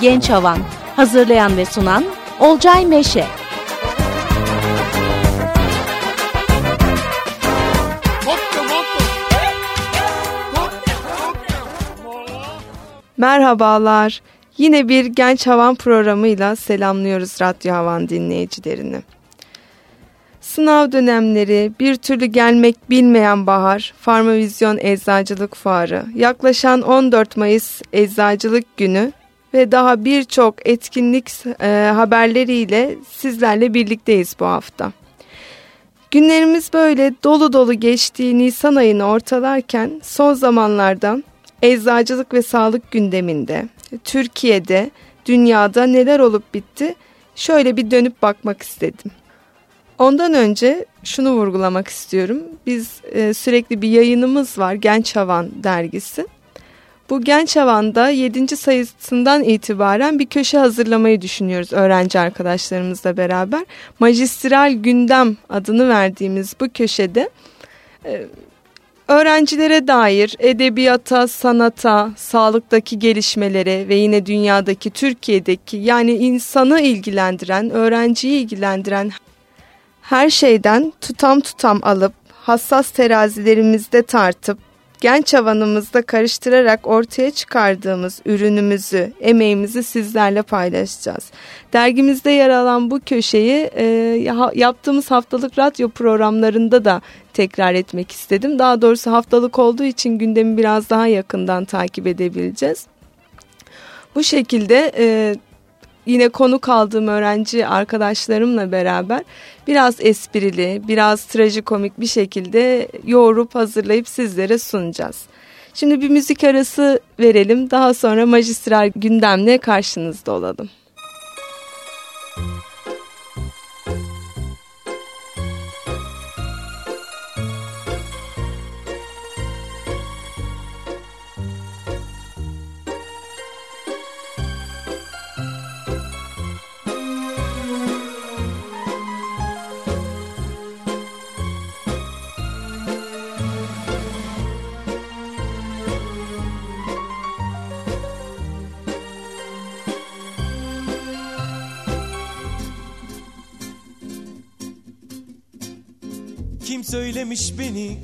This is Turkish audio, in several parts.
Genç Havan Hazırlayan ve sunan Olcay Meşe Merhabalar. Yine bir Genç Havan programıyla selamlıyoruz Radyo Havan dinleyicilerini. Sınav dönemleri, bir türlü gelmek bilmeyen bahar, Farmavizyon Eczacılık Fuarı, yaklaşan 14 Mayıs Eczacılık Günü ve daha birçok etkinlik e, haberleriyle sizlerle birlikteyiz bu hafta. Günlerimiz böyle dolu dolu geçtiği Nisan ayını ortalarken son zamanlarda eczacılık ve sağlık gündeminde, Türkiye'de, dünyada neler olup bitti şöyle bir dönüp bakmak istedim. Ondan önce şunu vurgulamak istiyorum. Biz e, sürekli bir yayınımız var Genç Havan dergisi. Bu Genç Havan'da 7. sayısından itibaren bir köşe hazırlamayı düşünüyoruz öğrenci arkadaşlarımızla beraber. Magistral Gündem adını verdiğimiz bu köşede e, öğrencilere dair edebiyata, sanata, sağlıktaki gelişmelere ve yine dünyadaki, Türkiye'deki yani insanı ilgilendiren, öğrenciyi ilgilendiren her şeyden tutam tutam alıp hassas terazilerimizde tartıp genç havanımızda karıştırarak ortaya çıkardığımız ürünümüzü, emeğimizi sizlerle paylaşacağız. Dergimizde yer alan bu köşeyi e, yaptığımız haftalık radyo programlarında da tekrar etmek istedim. Daha doğrusu haftalık olduğu için gündemi biraz daha yakından takip edebileceğiz. Bu şekilde e, yine konu kaldığım öğrenci arkadaşlarımla beraber biraz esprili, biraz trajikomik bir şekilde yoğurup hazırlayıp sizlere sunacağız. Şimdi bir müzik arası verelim. Daha sonra magistral gündemle karşınızda olalım. Söylemiş beni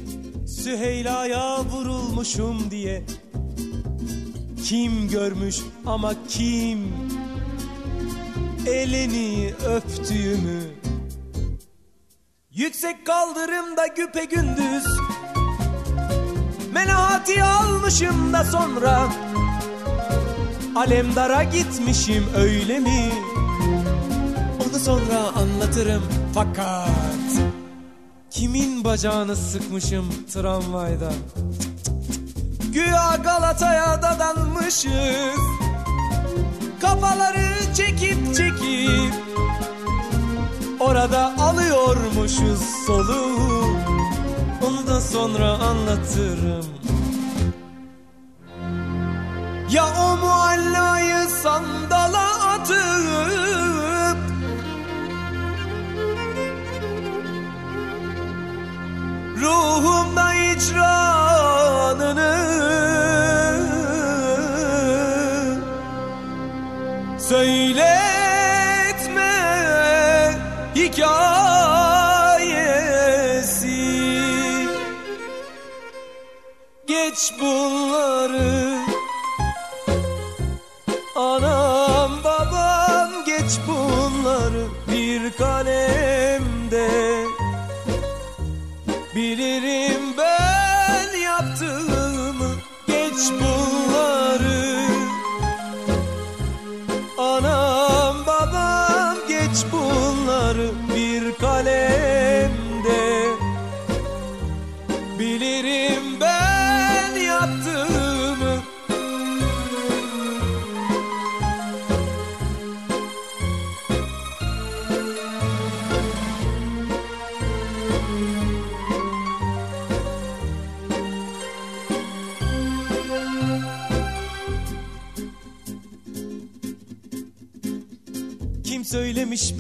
Süheyla'ya vurulmuşum diye. Kim görmüş ama kim? Elini öptüğümü. Yüksek kaldırımda güpe gündüz. Menahati almışım da sonra. Alemdara gitmişim öyle mi? Onu sonra anlatırım fakat Kimin bacağını sıkmışım tramvayda? Güya Galata'ya dadanmışız. Kafaları çekip çekip Orada alıyormuşuz soluğu Onu da sonra anlatırım. Ya o muallayı sandala atıp ruhumda icranını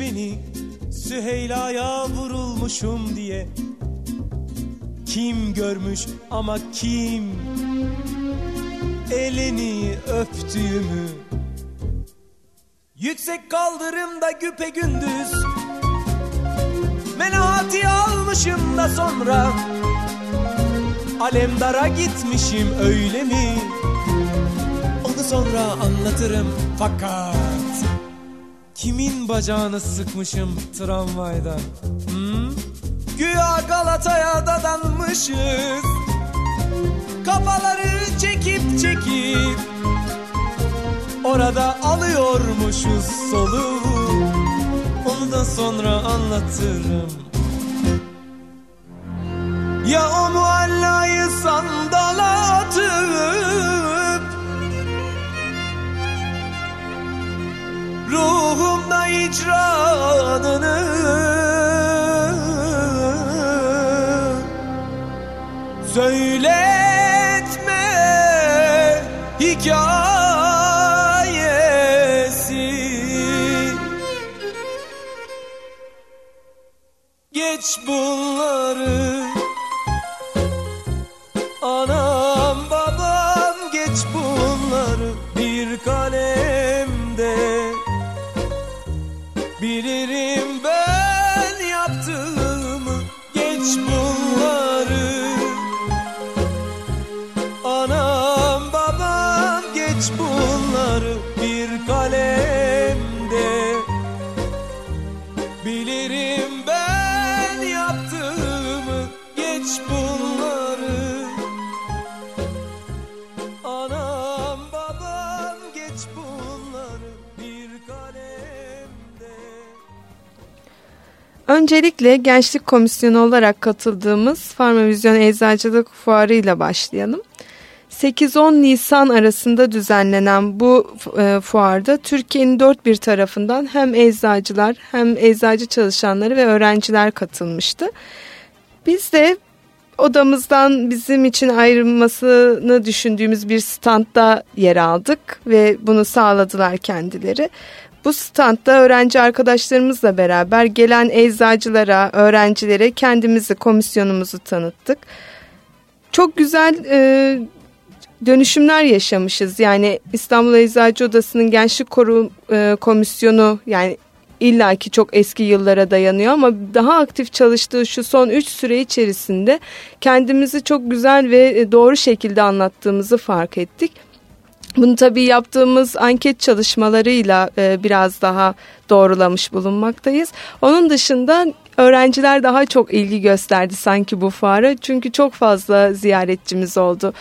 beni Süheyla'ya vurulmuşum diye. Kim görmüş ama kim? Elini öptüğümü. Yüksek kaldırımda güpe gündüz. Menahati almışım da sonra. Alemdara gitmişim öyle mi? Onu sonra anlatırım fakat Kimin bacağını sıkmışım tramvayda? Hmm? Güya Galata'ya dadanmışız. Kafaları çekip çekip Orada alıyormuşuz solu. Onu da sonra anlatırım. Ya o muallayı sandala icranını. Söyletme hikayesi. Geç bunları Öncelikle Gençlik Komisyonu olarak katıldığımız Farmavizyon Eczacılık Fuarı ile başlayalım. 8-10 Nisan arasında düzenlenen bu e, fuarda Türkiye'nin dört bir tarafından hem eczacılar hem eczacı çalışanları ve öğrenciler katılmıştı. Biz de odamızdan bizim için ayrılmasını düşündüğümüz bir standda yer aldık ve bunu sağladılar kendileri. Bu standta öğrenci arkadaşlarımızla beraber gelen eczacılara, öğrencilere kendimizi, komisyonumuzu tanıttık. Çok güzel e, dönüşümler yaşamışız. Yani İstanbul Eczacı Odası'nın Gençlik Koru e, Komisyonu yani illaki çok eski yıllara dayanıyor ama daha aktif çalıştığı şu son 3 süre içerisinde kendimizi çok güzel ve doğru şekilde anlattığımızı fark ettik. Bunu tabii yaptığımız anket çalışmalarıyla e, biraz daha doğrulamış bulunmaktayız. Onun dışında öğrenciler daha çok ilgi gösterdi sanki bu fuara. Çünkü çok fazla ziyaretçimiz oldu.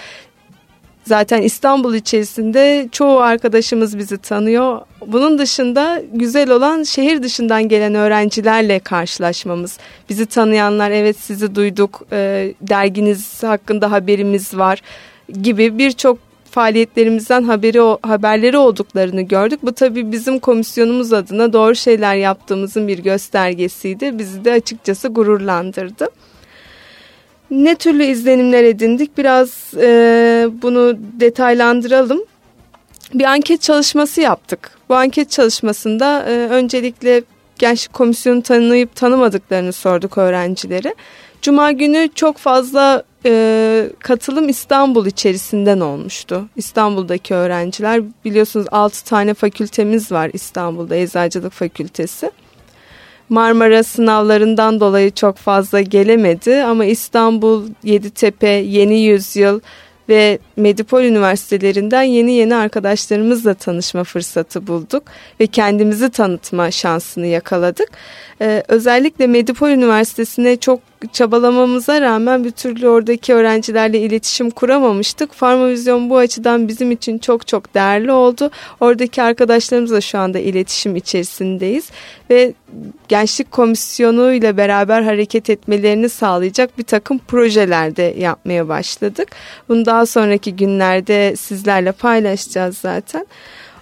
Zaten İstanbul içerisinde çoğu arkadaşımız bizi tanıyor. Bunun dışında güzel olan şehir dışından gelen öğrencilerle karşılaşmamız. Bizi tanıyanlar evet sizi duyduk, e, derginiz hakkında haberimiz var gibi birçok faaliyetlerimizden haberi haberleri olduklarını gördük. Bu tabii bizim komisyonumuz adına doğru şeyler yaptığımızın bir göstergesiydi. Bizi de açıkçası gururlandırdı. Ne türlü izlenimler edindik? Biraz e, bunu detaylandıralım. Bir anket çalışması yaptık. Bu anket çalışmasında e, öncelikle gençlik komisyonu tanıyıp tanımadıklarını sorduk öğrencilere. Cuma günü çok fazla e, katılım İstanbul içerisinden olmuştu. İstanbul'daki öğrenciler biliyorsunuz 6 tane fakültemiz var İstanbul'da Eczacılık Fakültesi. Marmara sınavlarından dolayı çok fazla gelemedi ama İstanbul, Yeditepe, Yeni Yüzyıl ve Medipol Üniversitelerinden yeni yeni arkadaşlarımızla tanışma fırsatı bulduk ve kendimizi tanıtma şansını yakaladık. Ee, özellikle Medipol Üniversitesi'ne çok çabalamamıza rağmen bir türlü oradaki öğrencilerle iletişim kuramamıştık. Farmavizyon bu açıdan bizim için çok çok değerli oldu. Oradaki arkadaşlarımızla şu anda iletişim içerisindeyiz ve gençlik komisyonu ile beraber hareket etmelerini sağlayacak bir takım projelerde yapmaya başladık. Bunu daha sonraki günlerde sizlerle paylaşacağız zaten.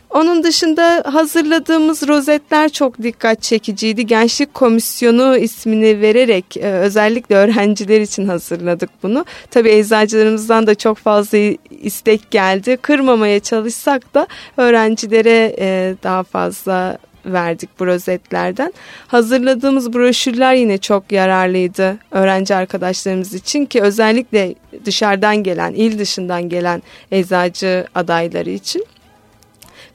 Onun dışında hazırladığımız rozetler çok dikkat çekiciydi. Gençlik Komisyonu ismini vererek e, özellikle öğrenciler için hazırladık bunu. Tabii eczacılarımızdan da çok fazla istek geldi. Kırmamaya çalışsak da öğrencilere e, daha fazla verdik bu rozetlerden. Hazırladığımız broşürler yine çok yararlıydı öğrenci arkadaşlarımız için ki özellikle dışarıdan gelen, il dışından gelen eczacı adayları için.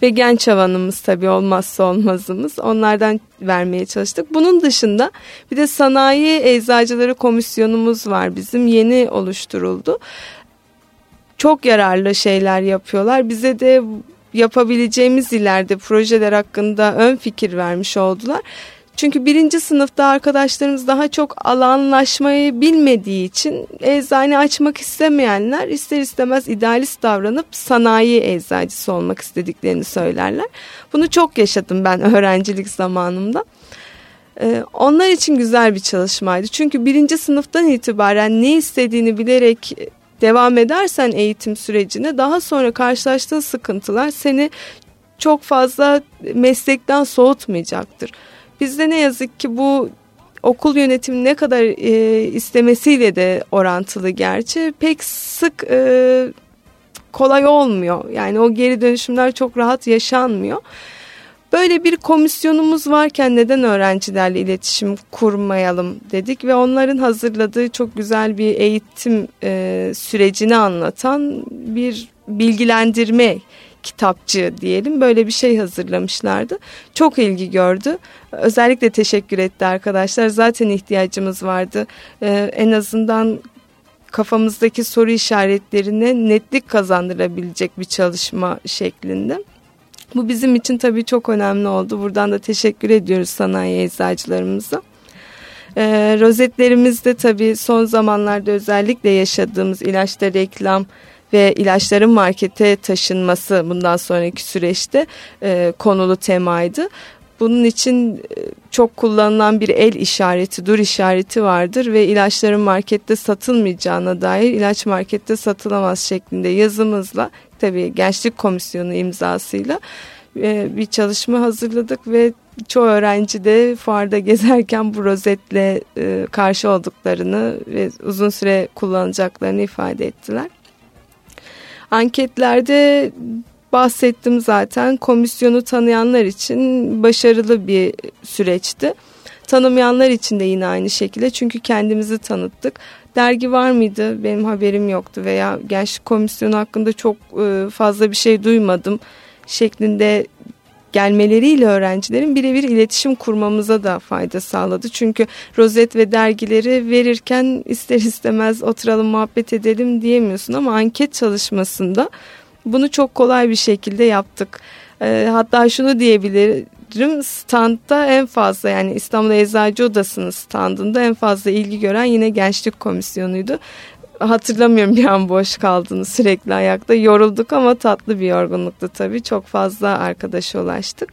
Ve genç havanımız tabii olmazsa olmazımız. Onlardan vermeye çalıştık. Bunun dışında bir de sanayi eczacıları komisyonumuz var bizim yeni oluşturuldu. Çok yararlı şeyler yapıyorlar. Bize de yapabileceğimiz ileride projeler hakkında ön fikir vermiş oldular. Çünkü birinci sınıfta arkadaşlarımız daha çok alanlaşmayı bilmediği için eczane açmak istemeyenler ister istemez idealist davranıp sanayi eczacısı olmak istediklerini söylerler. Bunu çok yaşadım ben öğrencilik zamanımda. Ee, onlar için güzel bir çalışmaydı. Çünkü birinci sınıftan itibaren ne istediğini bilerek devam edersen eğitim sürecine daha sonra karşılaştığın sıkıntılar seni çok fazla meslekten soğutmayacaktır. Bizde ne yazık ki bu okul yönetimi ne kadar e, istemesiyle de orantılı gerçi pek sık e, kolay olmuyor. Yani o geri dönüşümler çok rahat yaşanmıyor. Böyle bir komisyonumuz varken neden öğrencilerle iletişim kurmayalım dedik ve onların hazırladığı çok güzel bir eğitim e, sürecini anlatan bir bilgilendirme kitapçı diyelim böyle bir şey hazırlamışlardı. Çok ilgi gördü. Özellikle teşekkür etti arkadaşlar. Zaten ihtiyacımız vardı. Ee, en azından kafamızdaki soru işaretlerine netlik kazandırabilecek bir çalışma şeklinde. Bu bizim için tabii çok önemli oldu. Buradan da teşekkür ediyoruz sanayi eczacılarımıza. Ee, rozetlerimizde tabii son zamanlarda özellikle yaşadığımız ilaçta reklam ve ilaçların markete taşınması bundan sonraki süreçte e, konulu temaydı. Bunun için e, çok kullanılan bir el işareti, dur işareti vardır ve ilaçların markette satılmayacağına dair ilaç markette satılamaz şeklinde yazımızla tabii Gençlik Komisyonu imzasıyla e, bir çalışma hazırladık ve çoğu öğrenci de fuarda gezerken bu rozetle e, karşı olduklarını ve uzun süre kullanacaklarını ifade ettiler. Anketlerde bahsettim zaten komisyonu tanıyanlar için başarılı bir süreçti. Tanımayanlar için de yine aynı şekilde çünkü kendimizi tanıttık. Dergi var mıydı benim haberim yoktu veya gençlik komisyonu hakkında çok e, fazla bir şey duymadım şeklinde gelmeleriyle öğrencilerin birebir iletişim kurmamıza da fayda sağladı. Çünkü rozet ve dergileri verirken ister istemez oturalım muhabbet edelim diyemiyorsun ama anket çalışmasında bunu çok kolay bir şekilde yaptık. E, hatta şunu diyebilirim standta en fazla yani İstanbul Eczacı Odası'nın standında en fazla ilgi gören yine gençlik komisyonuydu hatırlamıyorum bir an boş kaldığını sürekli ayakta. Yorulduk ama tatlı bir yorgunluktu tabii. Çok fazla arkadaşa ulaştık.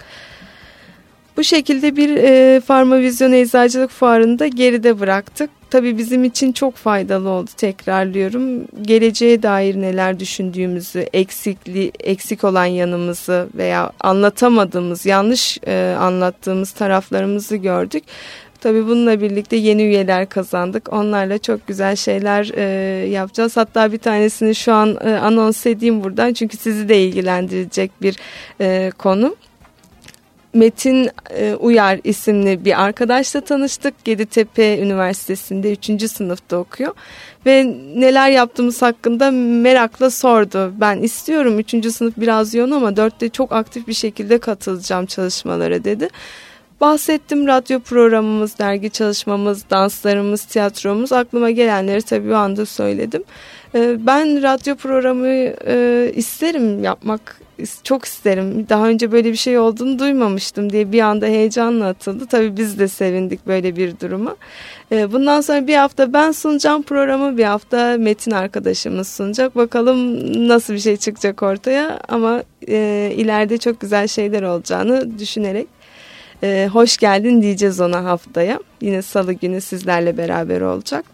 Bu şekilde bir e, Farmavizyon Eczacılık Fuarı'nda geride bıraktık. Tabii bizim için çok faydalı oldu tekrarlıyorum. Geleceğe dair neler düşündüğümüzü, eksikli, eksik olan yanımızı veya anlatamadığımız, yanlış e, anlattığımız taraflarımızı gördük. Tabii bununla birlikte yeni üyeler kazandık. Onlarla çok güzel şeyler e, yapacağız. Hatta bir tanesini şu an e, anons edeyim buradan çünkü sizi de ilgilendirecek bir e, konu. Metin e, Uyar isimli bir arkadaşla tanıştık. Geditepe Üniversitesi'nde 3. sınıfta okuyor. Ve neler yaptığımız hakkında merakla sordu. Ben istiyorum 3. sınıf biraz yoğun ama 4'te çok aktif bir şekilde katılacağım çalışmalara dedi. Bahsettim radyo programımız, dergi çalışmamız, danslarımız, tiyatromuz aklıma gelenleri tabii o anda söyledim. Ee, ben radyo programı e, isterim yapmak çok isterim. Daha önce böyle bir şey olduğunu duymamıştım diye bir anda heyecanla atıldı. Tabii biz de sevindik böyle bir duruma. Ee, bundan sonra bir hafta ben sunacağım programı, bir hafta Metin arkadaşımız sunacak. Bakalım nasıl bir şey çıkacak ortaya ama e, ileride çok güzel şeyler olacağını düşünerek e, hoş geldin diyeceğiz ona haftaya. Yine salı günü sizlerle beraber olacak.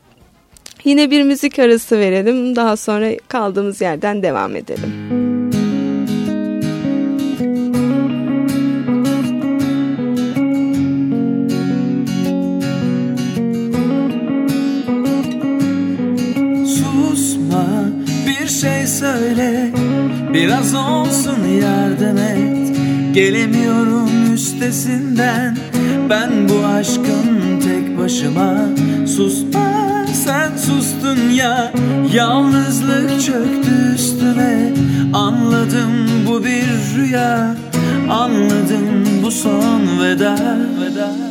Yine bir müzik arası verelim. Daha sonra kaldığımız yerden devam edelim. Bir şey söyle Biraz olsun yardım et Gelemiyorum üstesinden. Ben bu aşkın tek başıma Susma sen sustun ya Yalnızlık çöktü üstüme. Anladım bu bir rüya Anladım bu son veda Veda,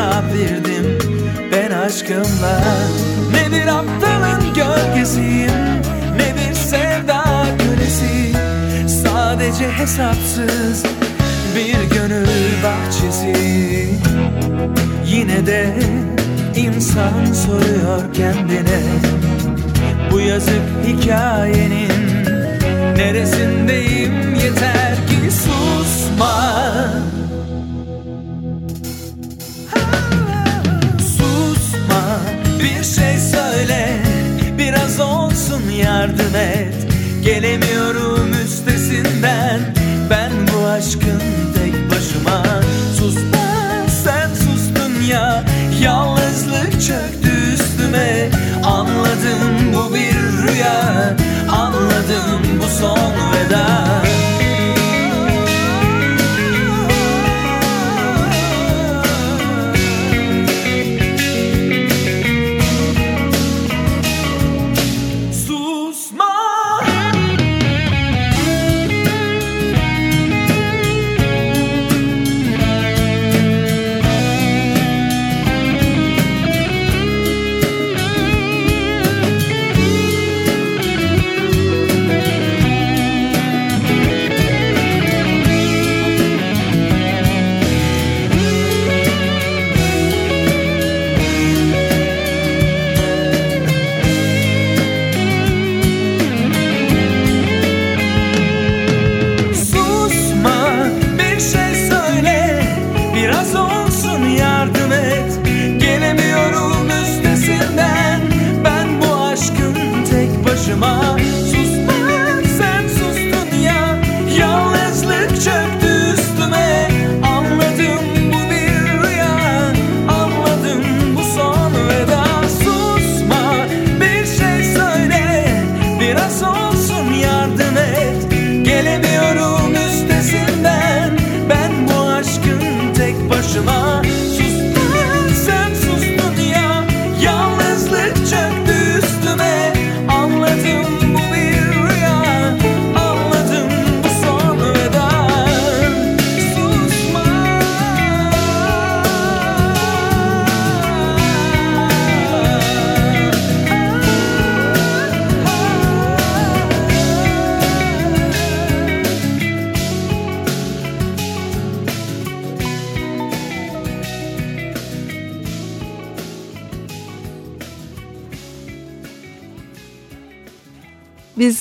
misafirdim ben aşkımla. Ne bir aptalın gölgesiyim ne bir sevda kölesi. Sadece hesapsız bir gönül bahçesi. Yine de insan soruyor kendine. Bu yazık hikayenin Neresindeyim? Yeter ki susma bir şey söyle Biraz olsun yardım et. Gelemiyorum üstesinden Ben bu aşkın tek başıma. Susma sen sustun ya Yalnızlık çöktü üstüme. Anladım bu bir rüya Anladım bu son veda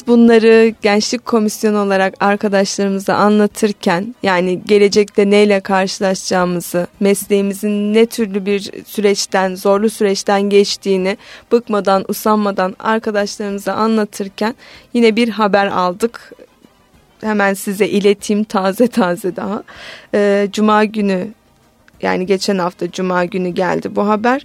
bunları gençlik komisyonu olarak arkadaşlarımıza anlatırken yani gelecekte neyle karşılaşacağımızı, mesleğimizin ne türlü bir süreçten, zorlu süreçten geçtiğini bıkmadan, usanmadan arkadaşlarımıza anlatırken yine bir haber aldık. Hemen size ileteyim taze taze daha. Ee, Cuma günü yani geçen hafta Cuma günü geldi bu haber.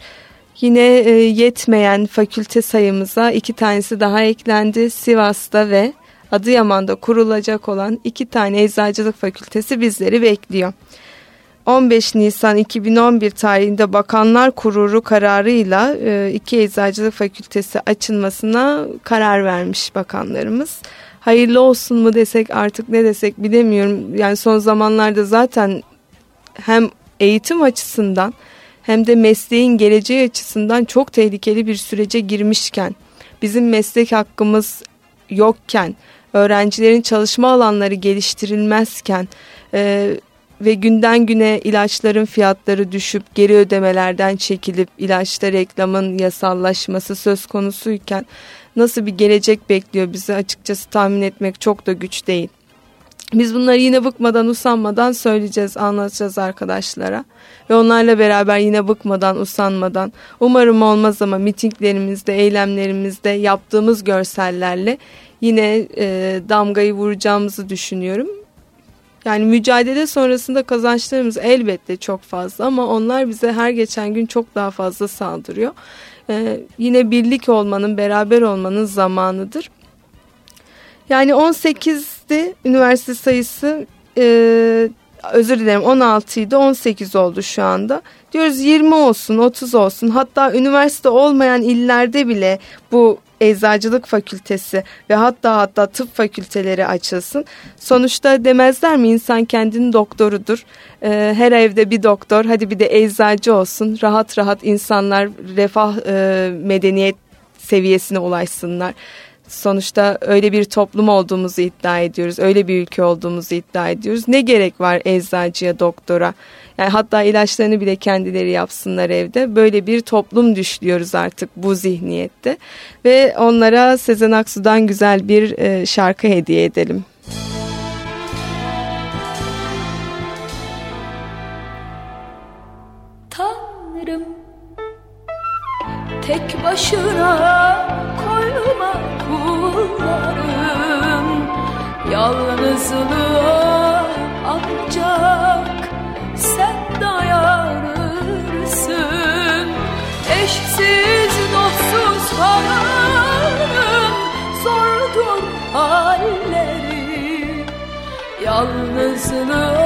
Yine e, yetmeyen fakülte sayımıza iki tanesi daha eklendi. Sivas'ta ve Adıyaman'da kurulacak olan iki tane eczacılık fakültesi bizleri bekliyor. 15 Nisan 2011 tarihinde Bakanlar Kurulu kararıyla e, iki eczacılık fakültesi açılmasına karar vermiş bakanlarımız. Hayırlı olsun mu desek artık ne desek bilemiyorum. Yani son zamanlarda zaten hem eğitim açısından hem de mesleğin geleceği açısından çok tehlikeli bir sürece girmişken, bizim meslek hakkımız yokken, öğrencilerin çalışma alanları geliştirilmezken e, ve günden güne ilaçların fiyatları düşüp geri ödemelerden çekilip ilaçta reklamın yasallaşması söz konusuyken nasıl bir gelecek bekliyor bizi açıkçası tahmin etmek çok da güç değil. Biz bunları yine bıkmadan usanmadan söyleyeceğiz, anlatacağız arkadaşlara. Ve onlarla beraber yine bıkmadan, usanmadan, umarım olmaz ama mitinglerimizde, eylemlerimizde yaptığımız görsellerle yine e, damgayı vuracağımızı düşünüyorum. Yani mücadele sonrasında kazançlarımız elbette çok fazla ama onlar bize her geçen gün çok daha fazla saldırıyor. Ee, yine birlik olmanın, beraber olmanın zamanıdır. Yani 18'de üniversite sayısı e, özür dilerim 16 idi 18 oldu şu anda. Diyoruz 20 olsun 30 olsun hatta üniversite olmayan illerde bile bu eczacılık fakültesi ve hatta hatta tıp fakülteleri açılsın. Sonuçta demezler mi insan kendinin doktorudur. Ee, her evde bir doktor hadi bir de eczacı olsun. Rahat rahat insanlar refah e, medeniyet seviyesine ulaşsınlar. Sonuçta öyle bir toplum olduğumuzu iddia ediyoruz. Öyle bir ülke olduğumuzu iddia ediyoruz. Ne gerek var eczacıya, doktora? Yani hatta ilaçlarını bile kendileri yapsınlar evde. Böyle bir toplum düşlüyoruz artık bu zihniyette. Ve onlara Sezen Aksu'dan güzel bir e, şarkı hediye edelim. Tanrım tek başına koyma kullarım Yalnızlığa ancak sen dayanırsın Eşsiz dostsuz halım zordur halleri. Yalnızlığa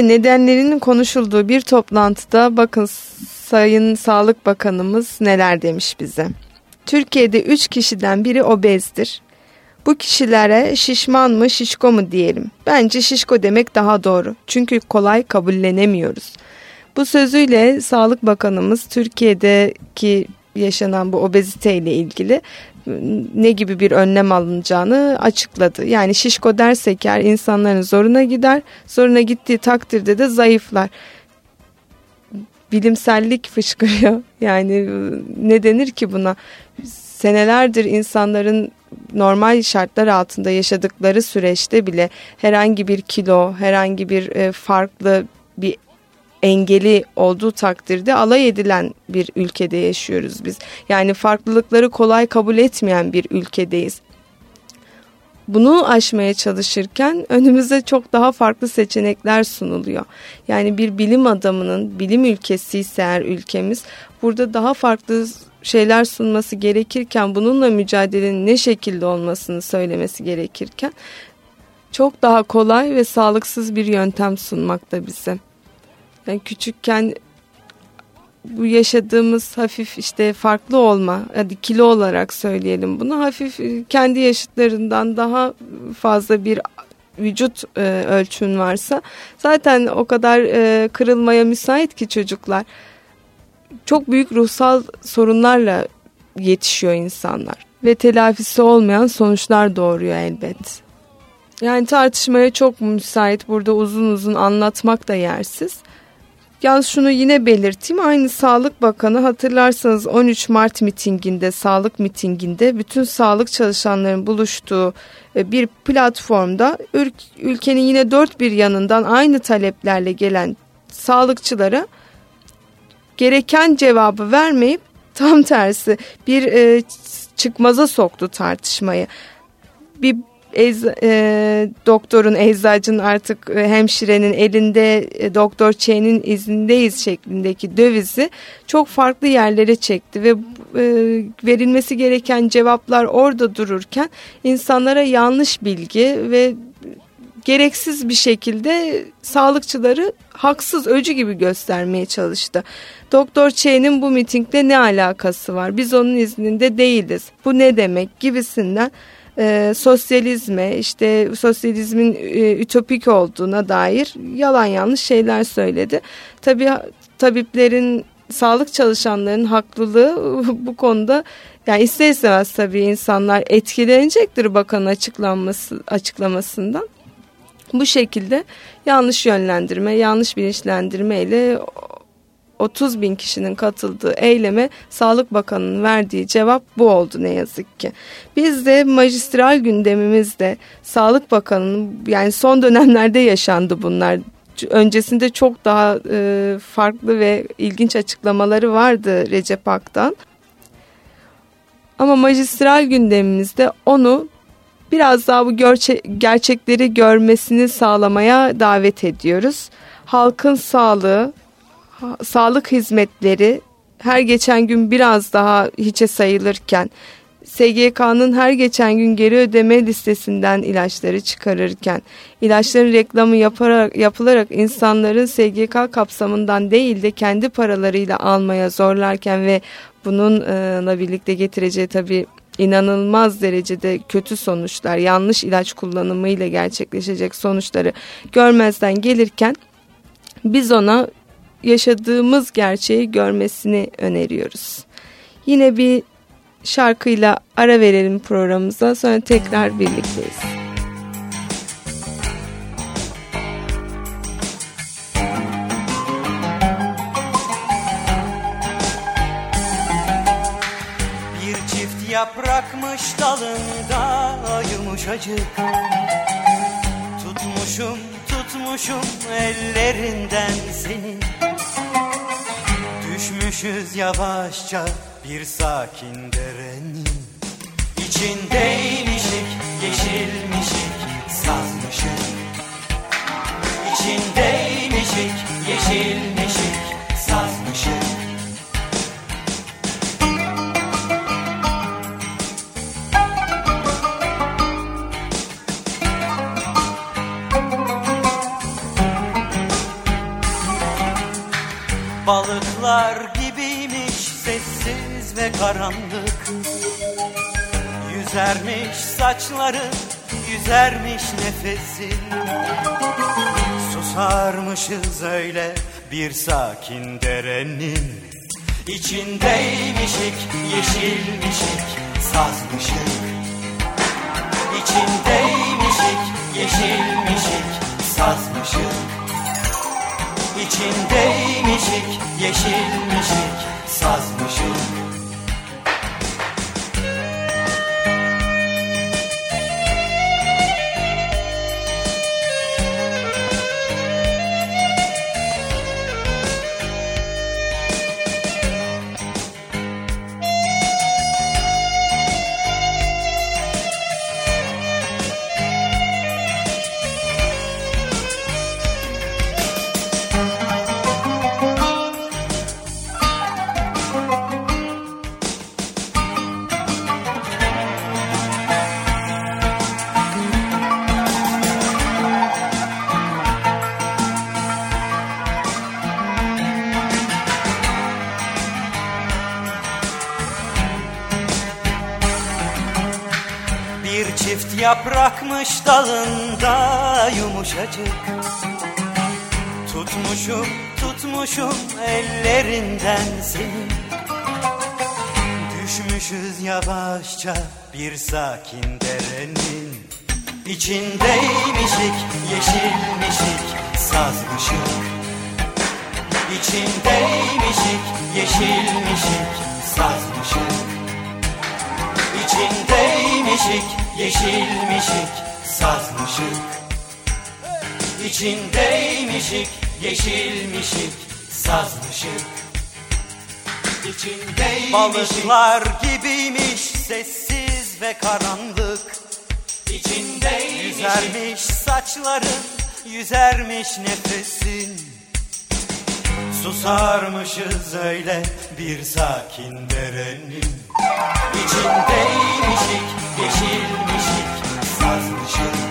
ve nedenlerinin konuşulduğu bir toplantıda bakın Sayın Sağlık Bakanımız neler demiş bize. Türkiye'de 3 kişiden biri obezdir. Bu kişilere şişman mı şişko mu diyelim. Bence şişko demek daha doğru. Çünkü kolay kabullenemiyoruz. Bu sözüyle Sağlık Bakanımız Türkiye'deki yaşanan bu obezite ile ilgili ne gibi bir önlem alınacağını açıkladı. Yani şişko dersek eğer insanların zoruna gider. Zoruna gittiği takdirde de zayıflar. Bilimsellik fışkırıyor. Yani ne denir ki buna? Senelerdir insanların normal şartlar altında yaşadıkları süreçte bile herhangi bir kilo, herhangi bir e, farklı bir engeli olduğu takdirde alay edilen bir ülkede yaşıyoruz biz. Yani farklılıkları kolay kabul etmeyen bir ülkedeyiz. Bunu aşmaya çalışırken önümüze çok daha farklı seçenekler sunuluyor. Yani bir bilim adamının bilim ülkesi ise eğer ülkemiz burada daha farklı şeyler sunması gerekirken bununla mücadelenin ne şekilde olmasını söylemesi gerekirken çok daha kolay ve sağlıksız bir yöntem sunmakta bize. Yani küçükken bu yaşadığımız hafif işte farklı olma, hadi kilo olarak söyleyelim bunu hafif e, kendi yaşıtlarından daha fazla bir vücut e, ölçün varsa zaten o kadar e, kırılmaya müsait ki çocuklar. Çok büyük ruhsal sorunlarla yetişiyor insanlar ve telafisi olmayan sonuçlar doğuruyor elbet. Yani tartışmaya çok müsait burada uzun uzun anlatmak da yersiz. Yalnız şunu yine belirteyim. Aynı Sağlık Bakanı hatırlarsanız 13 Mart mitinginde, sağlık mitinginde bütün sağlık çalışanların buluştuğu e, bir platformda ülkenin yine dört bir yanından aynı taleplerle gelen sağlıkçılara gereken cevabı vermeyip tam tersi bir e, çıkmaza soktu tartışmayı. Bir ez, e, doktorun, eczacının artık e, hemşirenin elinde e, doktor Ç'nin izindeyiz şeklindeki dövizi çok farklı yerlere çekti ve e, verilmesi gereken cevaplar orada dururken insanlara yanlış bilgi ve gereksiz bir şekilde sağlıkçıları haksız öcü gibi göstermeye çalıştı. Doktor Ç'nin bu mitingle ne alakası var? Biz onun izninde değiliz. Bu ne demek gibisinden e, sosyalizme işte sosyalizmin e, ütopik olduğuna dair yalan yanlış şeyler söyledi. Tabii tabiplerin sağlık çalışanlarının haklılığı bu konuda yani ister istemez tabii insanlar etkilenecektir bakanın açıklanması açıklamasından. Bu şekilde yanlış yönlendirme, yanlış bilinçlendirme ile 30 bin kişinin katıldığı eyleme Sağlık Bakanı'nın verdiği cevap bu oldu ne yazık ki. Biz de magistral gündemimizde Sağlık Bakanı'nın yani son dönemlerde yaşandı bunlar. Öncesinde çok daha e, farklı ve ilginç açıklamaları vardı Recep Ak'tan. Ama magistral gündemimizde onu biraz daha bu gerçekleri görmesini sağlamaya davet ediyoruz. Halkın sağlığı, sağlık hizmetleri her geçen gün biraz daha hiçe sayılırken SGK'nın her geçen gün geri ödeme listesinden ilaçları çıkarırken, ilaçların reklamı yaparak, yapılarak insanların SGK kapsamından değil de kendi paralarıyla almaya zorlarken ve bununla birlikte getireceği tabii inanılmaz derecede kötü sonuçlar, yanlış ilaç kullanımıyla gerçekleşecek sonuçları görmezden gelirken biz ona yaşadığımız gerçeği görmesini öneriyoruz. Yine bir şarkıyla ara verelim programımıza sonra tekrar birlikteyiz. Bir çift yaprakmış dalında yumuşacık Tutmuşum tutmuşum ellerinden seni. Düşmüşüz yavaşça bir sakin derenin. İçindeymişik yeşilmişik Balıklar gibiymiş sessiz ve karanlık. Yüzermiş saçların, yüzermiş nefesin Susarmışız öyle bir sakin derenin. İçindeymişik, yeşilmişik, sazmışık. İçindeymişik, yeşilmişik, sazmışık İçindeymişik, yeşilmişik, sazmışık yaprakmış dalında yumuşacık. Tutmuşum tutmuşum ellerinden seni Düşmüşüz yavaşça bir sakin derenin. İçindeymişik yeşilmişik sazmışık. İçindeymişik yeşilmişik sazmışık. İçindeymişik, yeşilmişik, sazmışık. İçindeymişik, yeşilmişik, sazmışık. İçindeymişik. Balıklar gibiymiş sessiz ve karanlık. İçindeymişik. Yüzermiş saçların, yüzermiş nefesin. Susarmışız öyle bir sakin derenin. İçindeymişik, yeşilmişik, sazmışık İçindeymişik,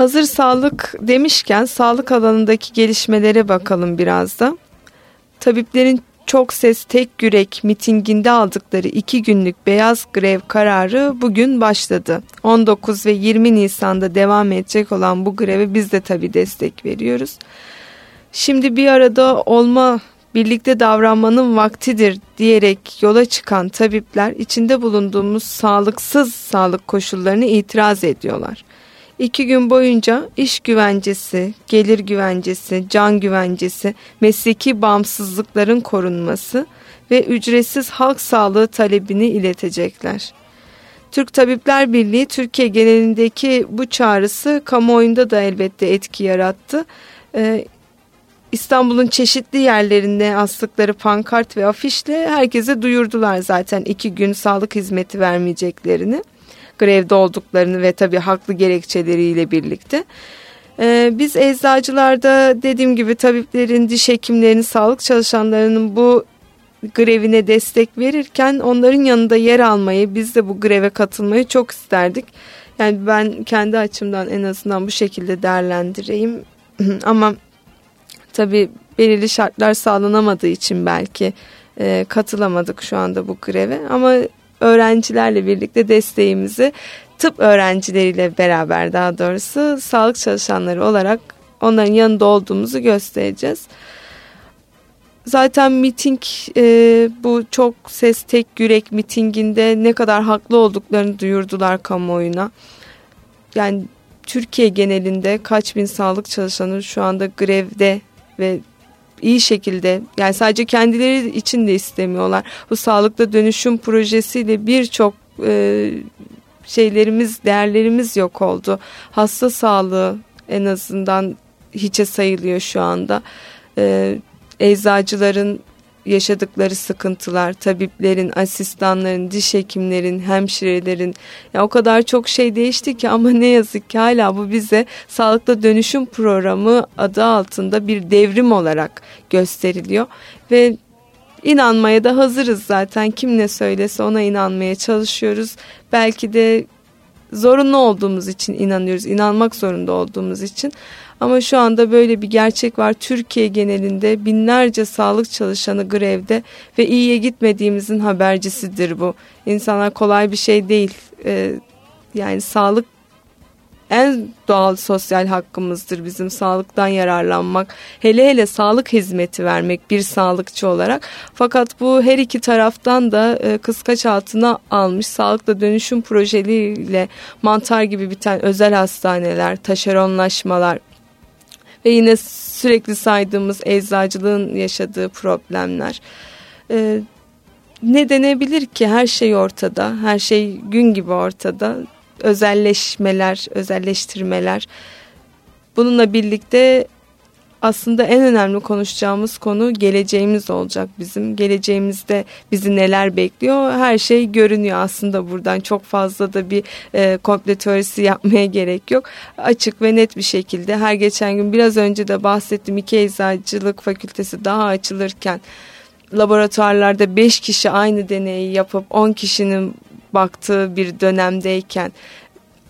Hazır sağlık demişken sağlık alanındaki gelişmelere bakalım biraz da. Tabiplerin çok ses tek yürek mitinginde aldıkları iki günlük beyaz grev kararı bugün başladı. 19 ve 20 Nisan'da devam edecek olan bu greve biz de tabi destek veriyoruz. Şimdi bir arada olma, birlikte davranmanın vaktidir diyerek yola çıkan tabipler içinde bulunduğumuz sağlıksız sağlık koşullarını itiraz ediyorlar. İki gün boyunca iş güvencesi, gelir güvencesi, can güvencesi, mesleki bağımsızlıkların korunması ve ücretsiz halk sağlığı talebini iletecekler. Türk Tabipler Birliği Türkiye genelindeki bu çağrısı kamuoyunda da elbette etki yarattı. Ee, İstanbul'un çeşitli yerlerinde astıkları pankart ve afişle herkese duyurdular zaten iki gün sağlık hizmeti vermeyeceklerini, grevde olduklarını ve tabii haklı gerekçeleriyle birlikte. Ee, biz eczacılarda dediğim gibi tabiplerin, diş hekimlerinin, sağlık çalışanlarının bu grevine destek verirken onların yanında yer almayı, biz de bu greve katılmayı çok isterdik. Yani ben kendi açımdan en azından bu şekilde değerlendireyim. Ama tabii belirli şartlar sağlanamadığı için belki e, katılamadık şu anda bu greve. Ama öğrencilerle birlikte desteğimizi tıp öğrencileriyle beraber daha doğrusu sağlık çalışanları olarak onların yanında olduğumuzu göstereceğiz. Zaten miting e, bu çok ses tek yürek mitinginde ne kadar haklı olduklarını duyurdular kamuoyuna. Yani Türkiye genelinde kaç bin sağlık çalışanı şu anda grevde ve iyi şekilde yani sadece kendileri için de istemiyorlar. Bu sağlıkta dönüşüm projesiyle birçok e, şeylerimiz, değerlerimiz yok oldu. Hasta sağlığı en azından hiçe sayılıyor şu anda. E, eczacıların yaşadıkları sıkıntılar, tabiplerin, asistanların, diş hekimlerin, hemşirelerin. Ya o kadar çok şey değişti ki ama ne yazık ki hala bu bize sağlıklı dönüşüm programı adı altında bir devrim olarak gösteriliyor. Ve inanmaya da hazırız zaten. Kim ne söylese ona inanmaya çalışıyoruz. Belki de zorunlu olduğumuz için inanıyoruz, inanmak zorunda olduğumuz için ama şu anda böyle bir gerçek var. Türkiye genelinde binlerce sağlık çalışanı grevde ve iyiye gitmediğimizin habercisidir bu. İnsanlar kolay bir şey değil. Ee, yani sağlık en doğal sosyal hakkımızdır bizim sağlıktan yararlanmak. Hele hele sağlık hizmeti vermek bir sağlıkçı olarak. Fakat bu her iki taraftan da e, kıskaç altına almış sağlıkla dönüşüm projeleriyle mantar gibi biten özel hastaneler, taşeronlaşmalar, ve yine sürekli saydığımız eczacılığın yaşadığı problemler. Ee, ne denebilir ki her şey ortada, her şey gün gibi ortada. Özelleşmeler, özelleştirmeler. Bununla birlikte aslında en önemli konuşacağımız konu geleceğimiz olacak bizim. Geleceğimizde bizi neler bekliyor her şey görünüyor aslında buradan çok fazla da bir e, komple teorisi yapmaya gerek yok. Açık ve net bir şekilde her geçen gün biraz önce de bahsettim iki eczacılık fakültesi daha açılırken laboratuvarlarda 5 kişi aynı deneyi yapıp 10 kişinin baktığı bir dönemdeyken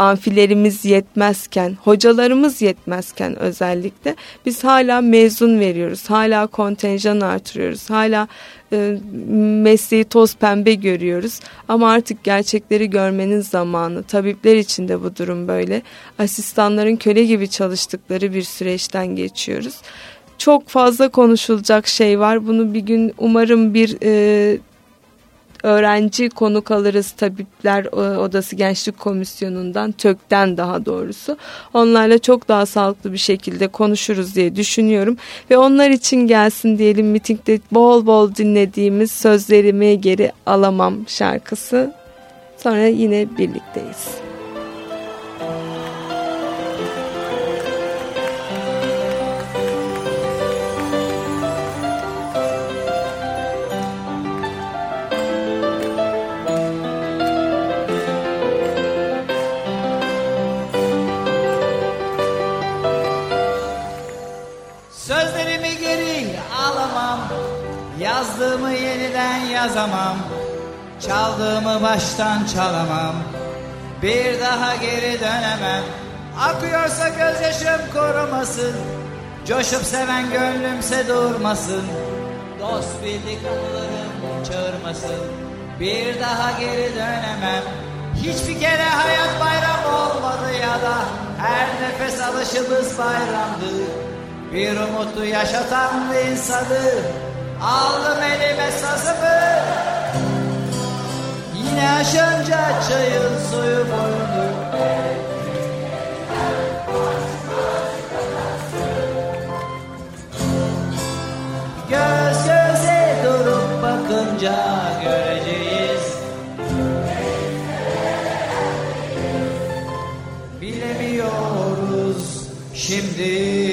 amfilerimiz yetmezken, hocalarımız yetmezken özellikle biz hala mezun veriyoruz. Hala kontenjan artırıyoruz. Hala e, mesleği toz pembe görüyoruz. Ama artık gerçekleri görmenin zamanı. Tabipler için de bu durum böyle. Asistanların köle gibi çalıştıkları bir süreçten geçiyoruz. Çok fazla konuşulacak şey var. Bunu bir gün umarım bir e, öğrenci konuk alırız tabipler odası gençlik komisyonundan TÖK'ten daha doğrusu. Onlarla çok daha sağlıklı bir şekilde konuşuruz diye düşünüyorum. Ve onlar için gelsin diyelim mitingde bol bol dinlediğimiz sözlerimi geri alamam şarkısı. Sonra yine birlikteyiz. Yazdığımı yeniden yazamam. Çaldığımı baştan çalamam. Bir daha geri dönemem. Akıyorsa gözyaşım korumasın. Coşup seven gönlümse durmasın. Dost bildik anılarım çağırmasın. Bir daha geri dönemem. Hiçbir kere hayat bayram olmadı ya da Her nefes alışımız bayramdı. Bir umutu yaşatan insanı Aldım elime sazımı Yine aşınca çayın suyu boyundu. Göz göze durup bakınca göreceğiz. Bilemiyoruz şimdi.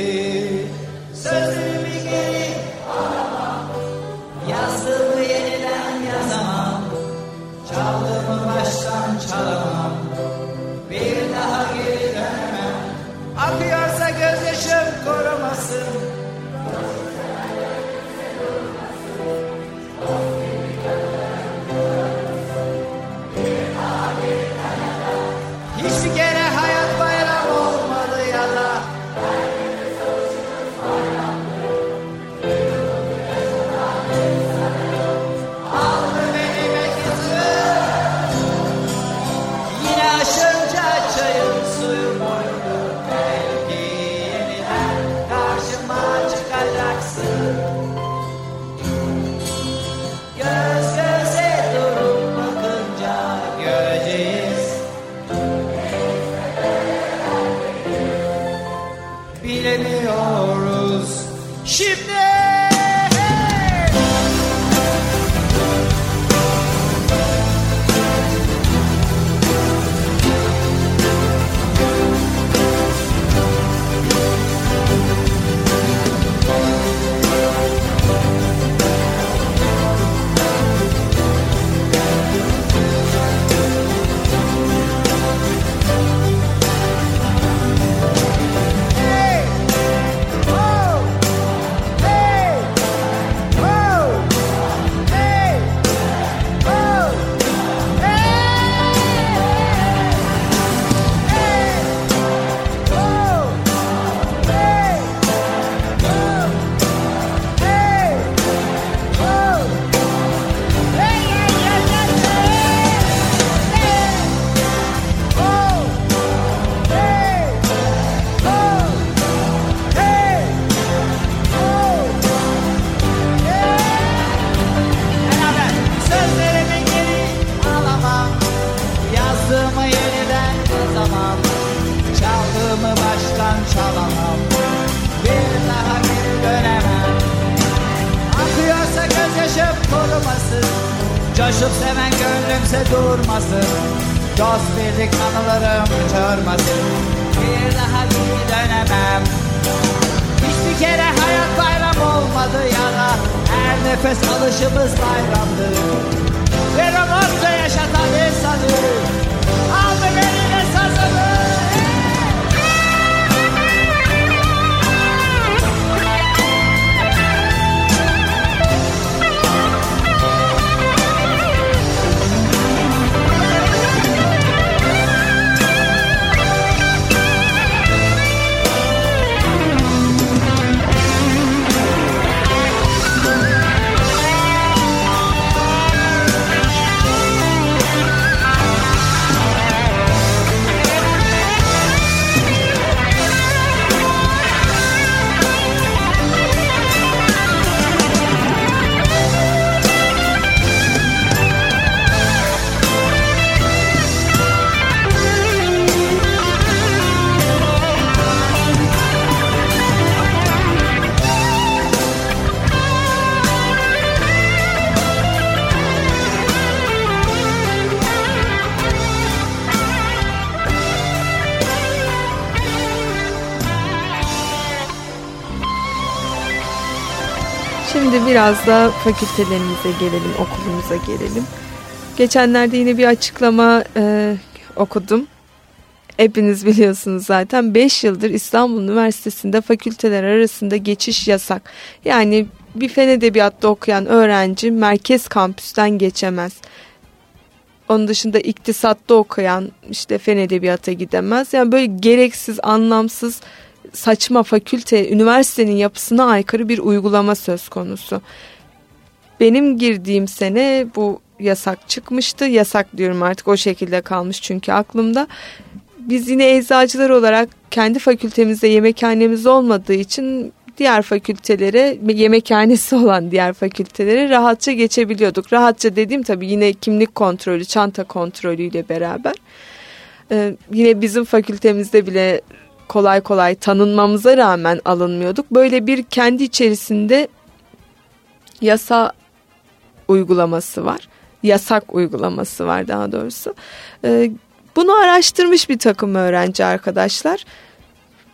Biraz da fakültelerimize gelelim, okulumuza gelelim. Geçenlerde yine bir açıklama e, okudum. Hepiniz biliyorsunuz zaten 5 yıldır İstanbul Üniversitesi'nde fakülteler arasında geçiş yasak. Yani bir fen edebiyatta okuyan öğrenci merkez kampüsten geçemez. Onun dışında iktisatta okuyan işte fen edebiyata gidemez. Yani böyle gereksiz, anlamsız, saçma fakülte, üniversitenin yapısına aykırı bir uygulama söz konusu. Benim girdiğim sene bu yasak çıkmıştı. Yasak diyorum artık o şekilde kalmış çünkü aklımda. Biz yine eczacılar olarak kendi fakültemizde yemekhanemiz olmadığı için diğer fakültelere yemekhanesi olan diğer fakültelere rahatça geçebiliyorduk. Rahatça dediğim tabii yine kimlik kontrolü, çanta kontrolüyle beraber. Ee, yine bizim fakültemizde bile kolay kolay tanınmamıza rağmen alınmıyorduk. Böyle bir kendi içerisinde yasa uygulaması var. Yasak uygulaması var daha doğrusu. Ee, Bunu araştırmış bir takım öğrenci arkadaşlar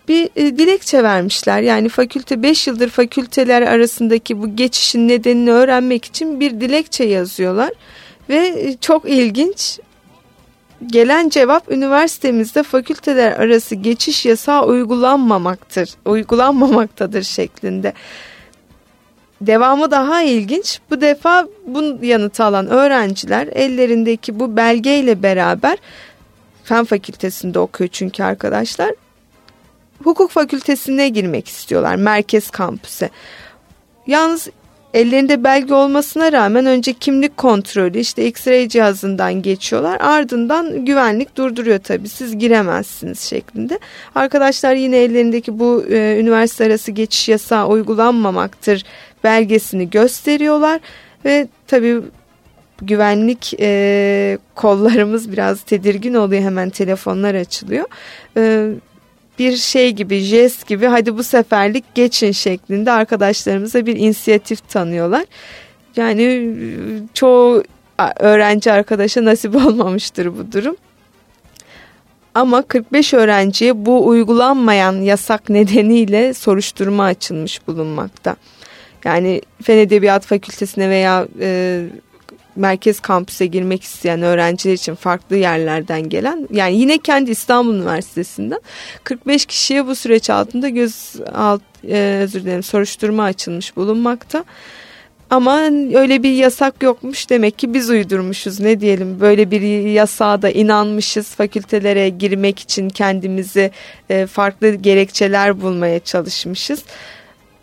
bir e, dilekçe vermişler. Yani fakülte 5 yıldır fakülteler arasındaki bu geçişin nedenini öğrenmek için bir dilekçe yazıyorlar. Ve e, çok ilginç gelen cevap üniversitemizde fakülteler arası geçiş yasağı uygulanmamaktır, uygulanmamaktadır şeklinde. Devamı daha ilginç. Bu defa bu yanıtı alan öğrenciler ellerindeki bu belgeyle beraber fen fakültesinde okuyor çünkü arkadaşlar hukuk fakültesine girmek istiyorlar merkez kampüse. Yalnız ellerinde belge olmasına rağmen önce kimlik kontrolü işte X-ray cihazından geçiyorlar. Ardından güvenlik durduruyor tabii siz giremezsiniz şeklinde. Arkadaşlar yine ellerindeki bu e, üniversite arası geçiş yasağı uygulanmamaktır belgesini gösteriyorlar ve tabii güvenlik e, kollarımız biraz tedirgin oluyor hemen telefonlar açılıyor. E, bir şey gibi jest gibi hadi bu seferlik geçin şeklinde arkadaşlarımıza bir inisiyatif tanıyorlar. Yani çoğu öğrenci arkadaşa nasip olmamıştır bu durum. Ama 45 öğrenciye bu uygulanmayan yasak nedeniyle soruşturma açılmış bulunmakta. Yani Fen Edebiyat Fakültesine veya e, merkez kampüse girmek isteyen öğrenciler için farklı yerlerden gelen yani yine kendi İstanbul Üniversitesi'nden 45 kişiye bu süreç altında göz alt e, özür dilerim soruşturma açılmış bulunmakta. Ama öyle bir yasak yokmuş. Demek ki biz uydurmuşuz. Ne diyelim? Böyle bir yasağa da inanmışız. Fakültelere girmek için kendimizi e, farklı gerekçeler bulmaya çalışmışız.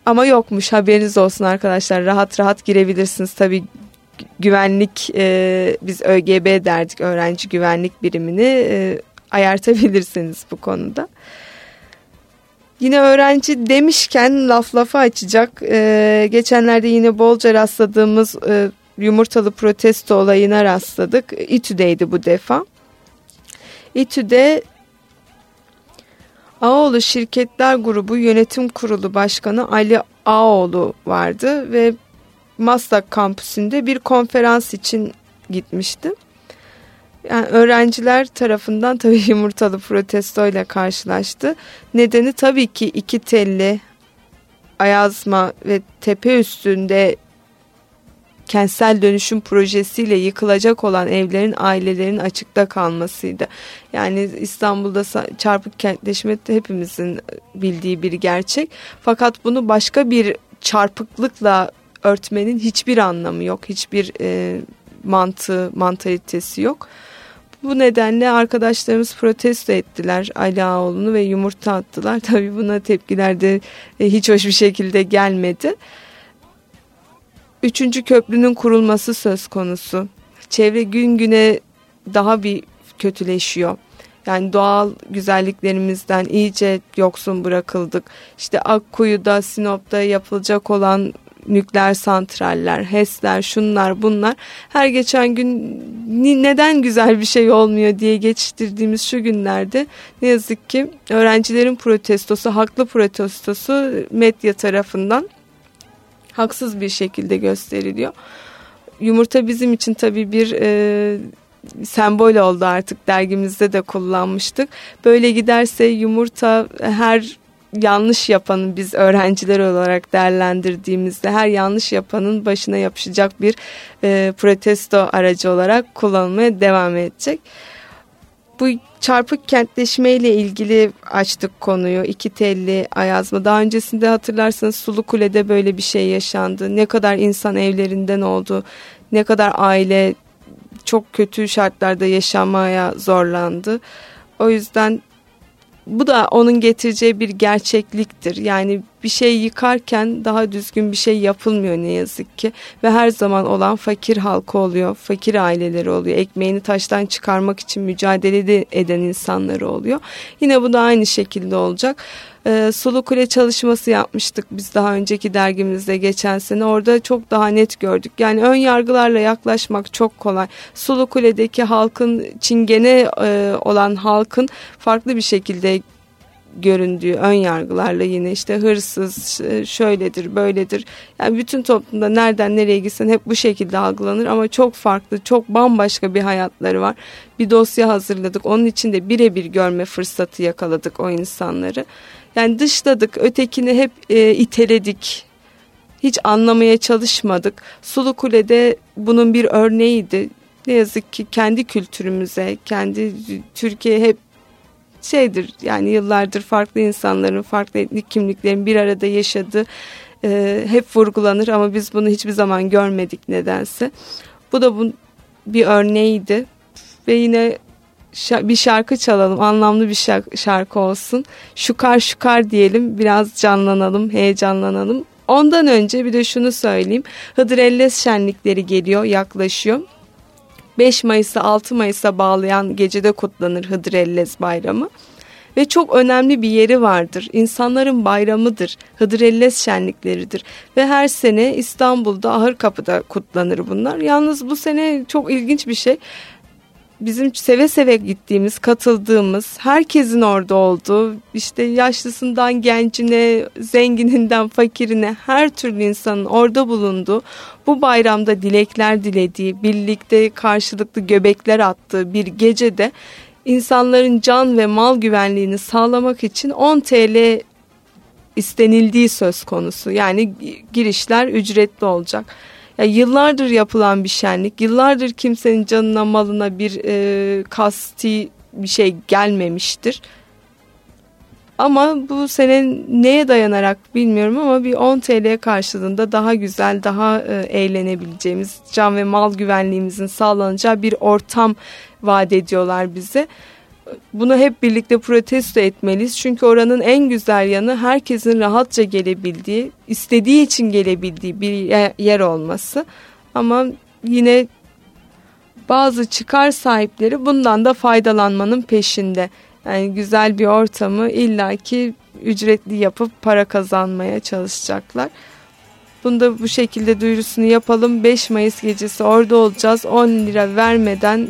Ama yokmuş. Haberiniz olsun arkadaşlar. Rahat rahat girebilirsiniz. Tabii güvenlik e, biz ÖGB derdik öğrenci güvenlik birimini e, ayartabilirsiniz bu konuda. Yine öğrenci demişken laf lafa açacak. E, geçenlerde yine bolca rastladığımız e, yumurtalı protesto olayına rastladık. İTÜ'deydi bu defa. İTÜ'de Ağoğlu Şirketler Grubu Yönetim Kurulu Başkanı Ali Ağoğlu vardı ve Maslak kampüsünde bir konferans için gitmiştim. Yani öğrenciler tarafından tabii yumurtalı protestoyla karşılaştı. Nedeni tabii ki iki telli Ayazma ve tepe üstünde kentsel dönüşüm projesiyle yıkılacak olan evlerin ailelerin açıkta kalmasıydı. Yani İstanbul'da çarpık kentleşme hepimizin bildiği bir gerçek. Fakat bunu başka bir çarpıklıkla örtmenin hiçbir anlamı yok. Hiçbir e, mantığı, mantalitesi yok. Bu nedenle arkadaşlarımız protesto ettiler Ali Ağoğlu'nu ve yumurta attılar. Tabii buna tepkiler de e, hiç hoş bir şekilde gelmedi. Üçüncü köprünün kurulması söz konusu. Çevre gün güne daha bir kötüleşiyor. Yani doğal güzelliklerimizden iyice yoksun bırakıldık. İşte Akkuyu'da, Sinop'ta yapılacak olan nükleer santraller, HES'ler, şunlar bunlar her geçen gün neden güzel bir şey olmuyor diye geçiştirdiğimiz şu günlerde ne yazık ki öğrencilerin protestosu, haklı protestosu medya tarafından haksız bir şekilde gösteriliyor. Yumurta bizim için tabii bir e, sembol oldu artık dergimizde de kullanmıştık. Böyle giderse yumurta her yanlış yapanı biz öğrenciler olarak değerlendirdiğimizde her yanlış yapanın başına yapışacak bir e, protesto aracı olarak kullanılmaya devam edecek. Bu çarpık kentleşme ile ilgili açtık konuyu. İki telli Ayazma. Daha öncesinde hatırlarsanız Sulu Kule'de böyle bir şey yaşandı. Ne kadar insan evlerinden oldu. Ne kadar aile çok kötü şartlarda yaşamaya zorlandı. O yüzden bu da onun getireceği bir gerçekliktir. Yani bir şey yıkarken daha düzgün bir şey yapılmıyor ne yazık ki. Ve her zaman olan fakir halkı oluyor, fakir aileleri oluyor. Ekmeğini taştan çıkarmak için mücadele eden insanları oluyor. Yine bu da aynı şekilde olacak. Ee, Sulu Kule çalışması yapmıştık biz daha önceki dergimizde geçen sene. Orada çok daha net gördük. Yani ön yargılarla yaklaşmak çok kolay. Sulu Kule'deki halkın çingene e, olan halkın farklı bir şekilde göründüğü ön yargılarla yine işte hırsız e, şöyledir böyledir. Yani bütün toplumda nereden nereye gitsen hep bu şekilde algılanır ama çok farklı çok bambaşka bir hayatları var. Bir dosya hazırladık onun içinde birebir görme fırsatı yakaladık o insanları. Yani dışladık ötekini hep e, iteledik hiç anlamaya çalışmadık. Sulu Kule'de bunun bir örneğiydi. Ne yazık ki kendi kültürümüze, kendi Türkiye hep şeydir yani yıllardır farklı insanların, farklı etnik kimliklerin bir arada yaşadığı e, hep vurgulanır ama biz bunu hiçbir zaman görmedik nedense. Bu da bu bir örneğiydi ve yine bir şarkı çalalım anlamlı bir şarkı olsun şukar şukar diyelim biraz canlanalım heyecanlanalım ondan önce bir de şunu söyleyeyim Hıdır Elles şenlikleri geliyor yaklaşıyor 5 Mayıs'a 6 Mayıs'a bağlayan gecede kutlanır Hıdrellez Bayramı. Ve çok önemli bir yeri vardır. İnsanların bayramıdır. Hıdrellez şenlikleridir. Ve her sene İstanbul'da Ahırkapı'da kutlanır bunlar. Yalnız bu sene çok ilginç bir şey bizim seve seve gittiğimiz, katıldığımız, herkesin orada olduğu, işte yaşlısından gencine, zengininden fakirine her türlü insanın orada bulunduğu, bu bayramda dilekler dilediği, birlikte karşılıklı göbekler attığı bir gecede insanların can ve mal güvenliğini sağlamak için 10 TL istenildiği söz konusu. Yani girişler ücretli olacak. Ya yıllardır yapılan bir şenlik, yıllardır kimsenin canına malına bir e, kasti bir şey gelmemiştir. Ama bu sene neye dayanarak bilmiyorum ama bir 10 TL karşılığında daha güzel, daha e, eğlenebileceğimiz, can ve mal güvenliğimizin sağlanacağı bir ortam vaat ediyorlar bize. Bunu hep birlikte protesto etmeliyiz. Çünkü oranın en güzel yanı herkesin rahatça gelebildiği, istediği için gelebildiği bir yer olması. Ama yine bazı çıkar sahipleri bundan da faydalanmanın peşinde. Yani güzel bir ortamı illaki ücretli yapıp para kazanmaya çalışacaklar. Bunu da bu şekilde duyurusunu yapalım. 5 Mayıs gecesi orada olacağız. 10 lira vermeden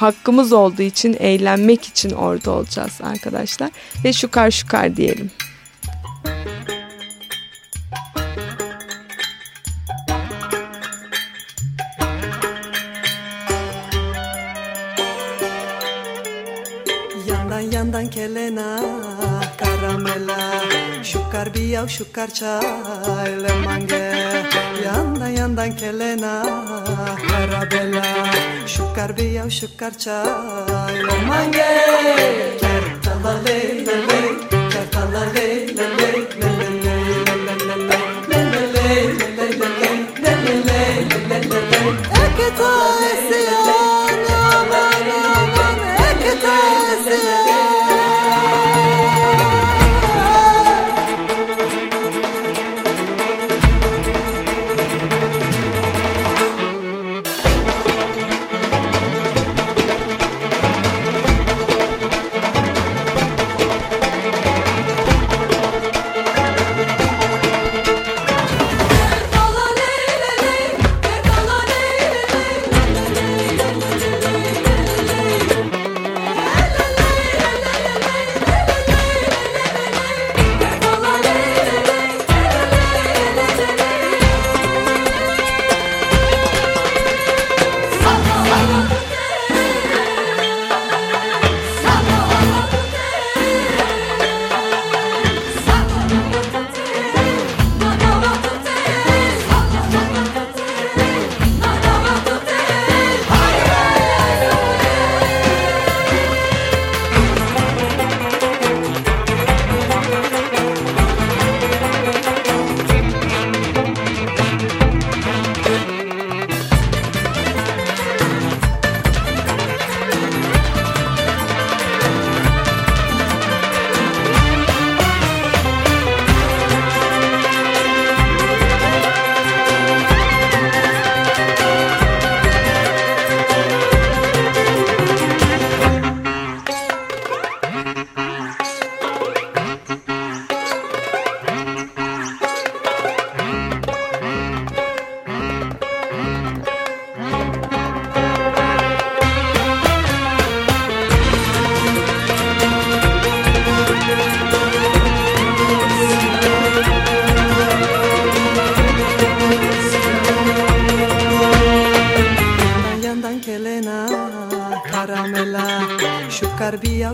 hakkımız olduğu için eğlenmek için orada olacağız arkadaşlar. Ve şukar şukar diyelim. Yandan yandan kelena karamela Şukar biyav şukar çay lemange Yandan yandan kelena karabela Şukar biyav şukar çay lemange Kertala ley ley ley Kertala ley ley ley Eketa esiyan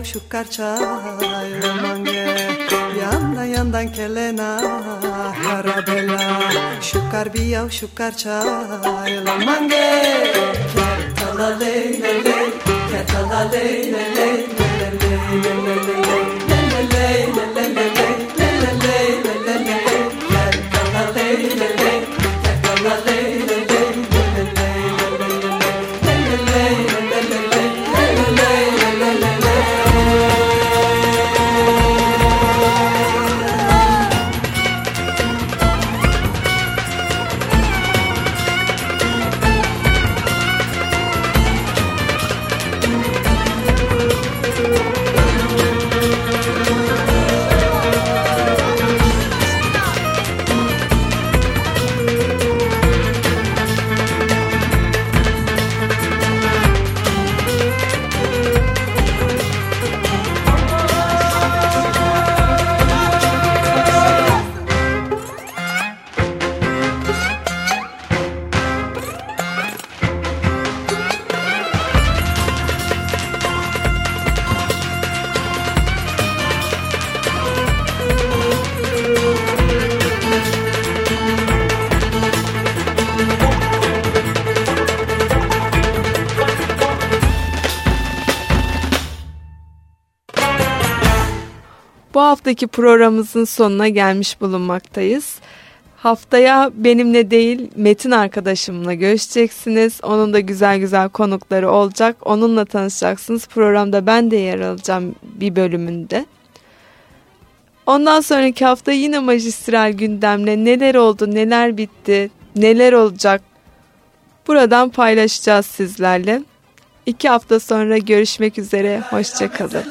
biyav şukar çayla mange Yandan kelena karabela Şukar biyav şukar çayla mange. Kertala ley ley ley Kertala ley ley Ley Bu haftaki programımızın sonuna gelmiş bulunmaktayız. Haftaya benimle değil Metin arkadaşımla görüşeceksiniz. Onun da güzel güzel konukları olacak. Onunla tanışacaksınız. Programda ben de yer alacağım bir bölümünde. Ondan sonraki hafta yine majistral gündemle neler oldu, neler bitti, neler olacak buradan paylaşacağız sizlerle. İki hafta sonra görüşmek üzere. Hoşçakalın.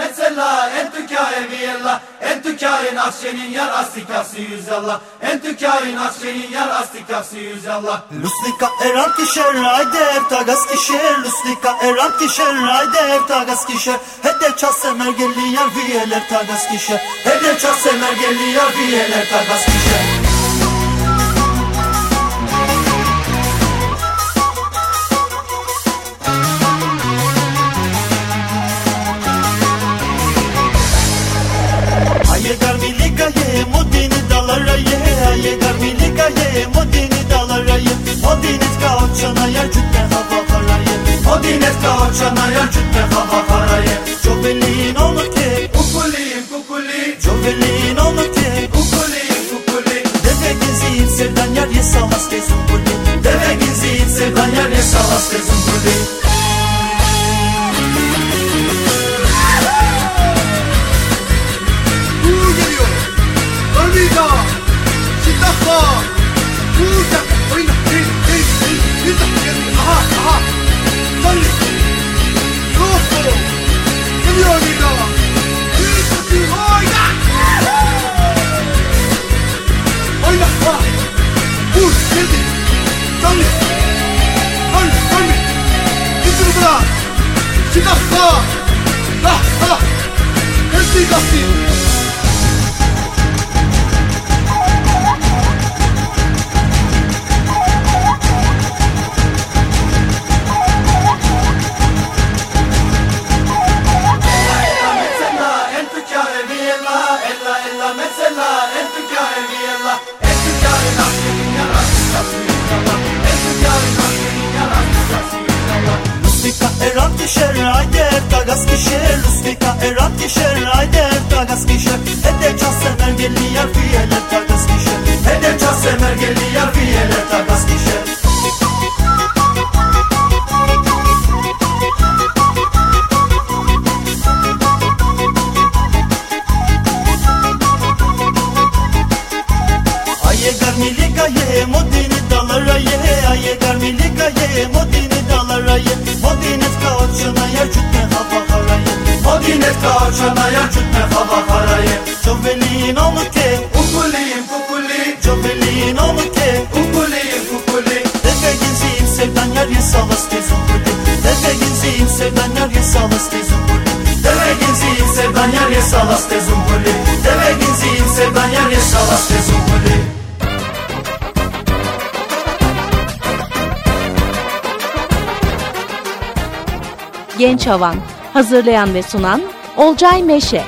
Entu kârevi ella ella ella mesela Entu kârevi ella Entu kârin akşenin yar astikası yüz Allah Entu kârin akşenin yar astikası yüz Allah Luslika eran kişer ayder tagas kişer. Luslika eran kişer ayder tagas kişer. Hede çasemer gelli yar viyeler tagas kişer. Hede çasemer gelli yar viyeler tagas kişer Odiniz ka oçana yer cütte hava karaye Odiniz ka oçana yer cütte hava karaye Çobelin onu ke Kukuliyim kukuli Çobelin onu ke Kukuliyim kukuli Deve geziyim sevdan yer ye salas ke zumbuli Deve gizliyim sevdan yer ye salas kızım kuli Uğur geliyor. Havan Hazırlayan ve sunan Olcay Meşe